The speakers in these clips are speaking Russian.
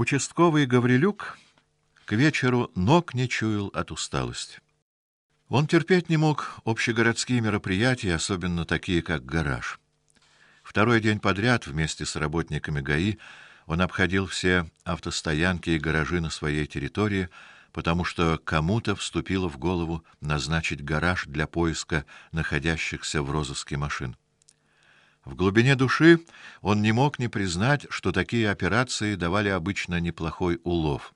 Участковый Гаврилюк к вечеру ног не чуял от усталости. Он терпеть не мог общегородские мероприятия, особенно такие, как гараж. Второй день подряд вместе с работниками ГАИ он обходил все автостоянки и гаражи на своей территории, потому что кому-то вступило в голову назначить гараж для поиска находящихся в розыске машин. В глубине души он не мог не признать, что такие операции давали обычно неплохой улов,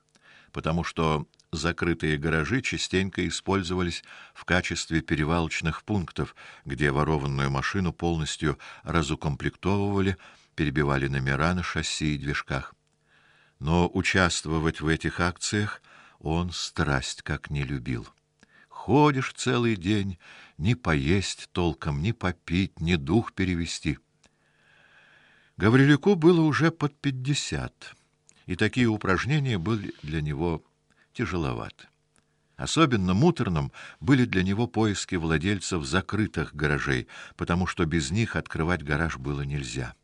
потому что закрытые гаражи частенько использовались в качестве перевалочных пунктов, где ворованную машину полностью разукомплектовывали, перебивали номера на шасси и движках. Но участвовать в этих акциях он страсть как не любил. Ходишь целый день, ни поесть толком, ни попить, ни дух перевести. Гаврилюку было уже под пятьдесят, и такие упражнения были для него тяжеловаты. Особенно муторным были для него поиски владельцев закрытых гаражей, потому что без них открывать гараж было нельзя.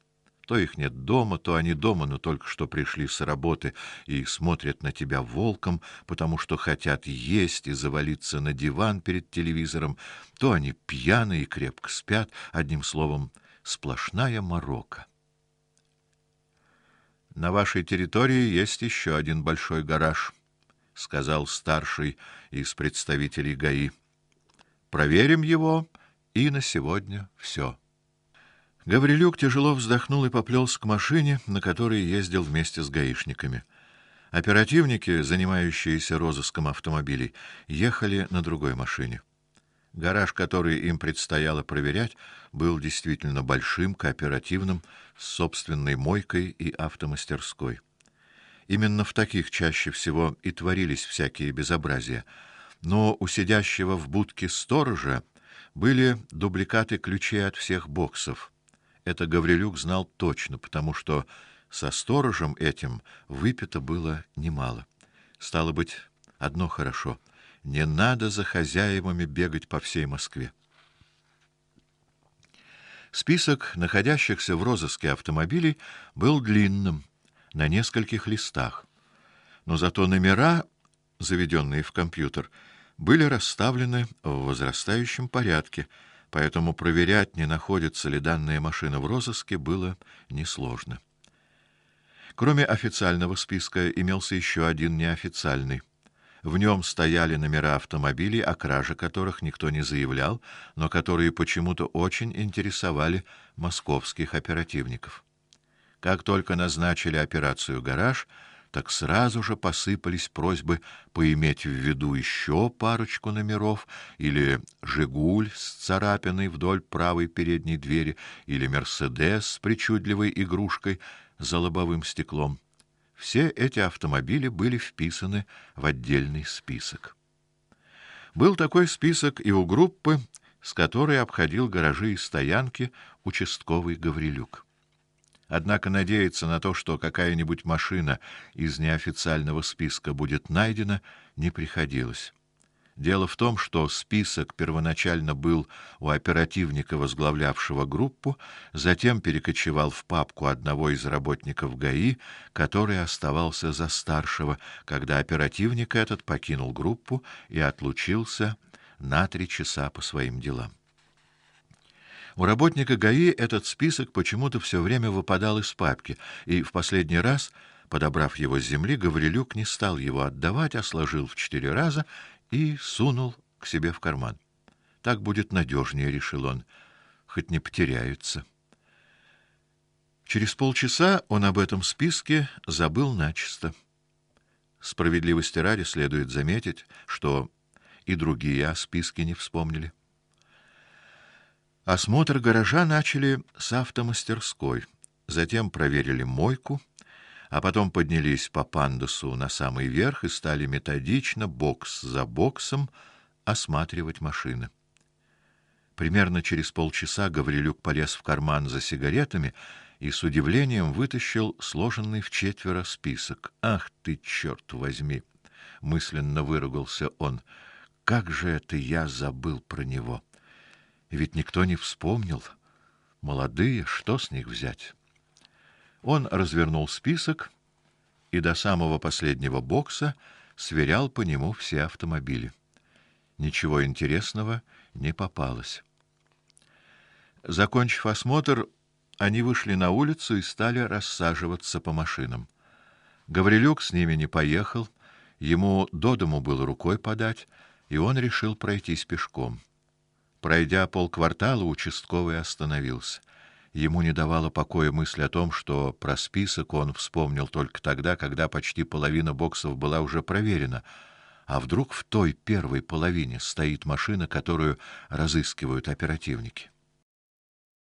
То их нет дома, то они дома, но только что пришли с работы и смотрят на тебя волком, потому что хотят есть и завалиться на диван перед телевизором, то они пьяны и крепко спят, одним словом, сплошная морока. На вашей территории есть еще один большой гараж, сказал старший из представителей ГАИ. Проверим его, и на сегодня все. Гаврилюк тяжело вздохнул и поплелся к машине, на которой ездил вместе с гаишниками. Оперативники, занимающиеся розыском автомобилей, ехали на другой машине. Гараж, который им предстояло проверять, был действительно большим, кооперативным, с собственной мойкой и автомастерской. Именно в таких чаще всего и творились всякие безобразия. Но у сидящего в будке сторожа были дубликаты ключей от всех боксов. Это Гаврилюк знал точно, потому что со сторожем этим выпито было немало. Стало быть, одно хорошо: не надо за хозяевами бегать по всей Москве. Список находящихся в розыске автомобилей был длинным, на нескольких листах. Но зато номера, заведенные в компьютер, были расставлены в возрастающем порядке поэтому проверять, не находится ли данная машина в розыске, было несложно. Кроме официального списка имелся еще один неофициальный. В нем стояли номера автомобилей, о краже которых никто не заявлял, но которые почему-то очень интересовали московских оперативников. Как только назначили операцию Гараж, так сразу же посыпались просьбы поиметь в виду еще парочку номеров или Жигуль с царапиной вдоль правой передней двери или Мерседес с причудливой игрушкой за лобовым стеклом. Все эти автомобили были вписаны в отдельный список. Был такой список и у группы, с которой обходил гаражи и стоянки участковый Гаврилюк. Однако надеяться на то, что какая-нибудь машина из неофициального списка будет найдена, не приходилось. Дело в том, что список первоначально был у оперативника, возглавлявшего группу, затем перекочевал в папку одного из работников ГАИ, который оставался за старшего, когда оперативник этот покинул группу и отлучился на три часа по своим делам. У работника ГАИ этот список почему-то все время выпадал из папки, и в последний раз, подобрав его с земли, Гаврилюк не стал его отдавать, а сложил в четыре раза и сунул к себе в карман. Так будет надежнее, решил он, хоть не потеряются. Через полчаса он об этом списке забыл начисто. Справедливости ради следует заметить, что и другие о списке не вспомнили. Осмотр гаража начали с автомастерской, затем проверили мойку, а потом поднялись по пандусу на самый верх и стали методично бокс за боксом осматривать машины. Примерно через полчаса Гаврилюк полез в карман за сигаретами и с удивлением вытащил сложенный в четверо список. Ах ты черт возьми, мысленно выругался он. Как же это я забыл про него. Ведь никто не вспомнил. Молодые, что с них взять? Он развернул список и до самого последнего бокса сверял по нему все автомобили. Ничего интересного не попалось. Закончив осмотр, они вышли на улицу и стали рассаживаться по машинам. Гаврилюк с ними не поехал, ему до дому было рукой подать, и он решил пройтись пешком. Пройдя полквартала, участковый остановился. Ему не давала покоя мысль о том, что про список он вспомнил только тогда, когда почти половина боксов была уже проверена. А вдруг в той первой половине стоит машина, которую разыскивают оперативники?